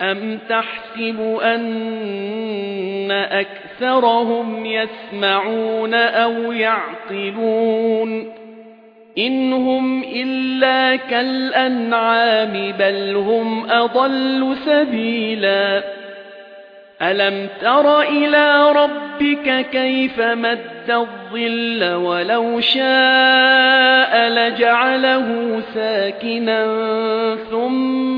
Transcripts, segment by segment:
أَمْ تَحْسَبُ أَنَّ أَكْثَرَهُمْ يَسْمَعُونَ أَوْ يَعْقِلُونَ إِنْ هُمْ إِلَّا كَالْأَنْعَامِ بَلْ هُمْ أَضَلُّ سَبِيلًا أَلَمْ تَرَ إِلَى رَبِّكَ كَيْفَ مَدَّ الظِّلَّ وَلَوْ شَاءَ لَجَعَلَهُ سَاكِنًا ثُمَّ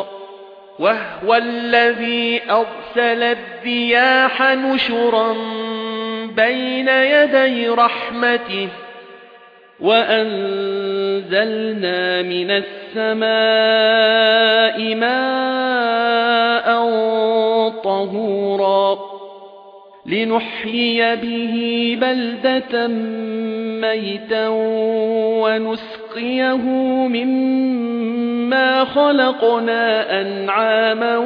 وَهُوَ الَّذِي أَرْسَلَ الرِّيَاحَ نُشُرًا بَيْنَ يَدَيْ رَحْمَتِهِ وَأَنزَلْنَا مِنَ السَّمَاءِ مَاءً طَهُورًا لِنُحْيِيَ بِهِ بَلْدَةً مَّيْتًا وَنُسْقِيَهُ مِمَّا خَلَقْنَا أَنْعَامًا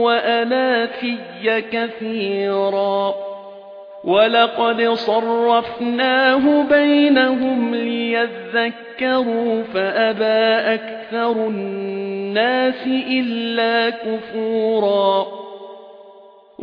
وَأَنَاسِيَّ كَثِيرًا وَلَقَدْ صَرَّفْنَاهُ بَيْنَهُمْ لِيَذَّكَّرُوا فَأَبَى أَكْثَرُ النَّاسِ إِلَّا كُفُورًا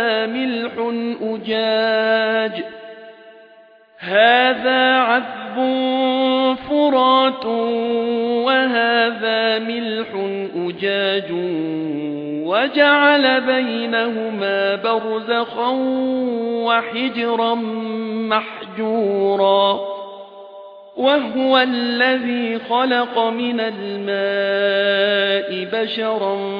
وَهَذَا مِلْحٌ أُجَاجٌ. هَذَا عَذْبٌ فُرَاتٌ وَهَذَا مِلْحٌ أُجَاجٌ. وَجَعَلَ بَيْنَهُمَا بَرْزَخًا وَحِجْرًا مَّحْجُورًا. وَهُوَ الَّذِي خَلَقَ مِنَ الْمَاءِ بَشَرًا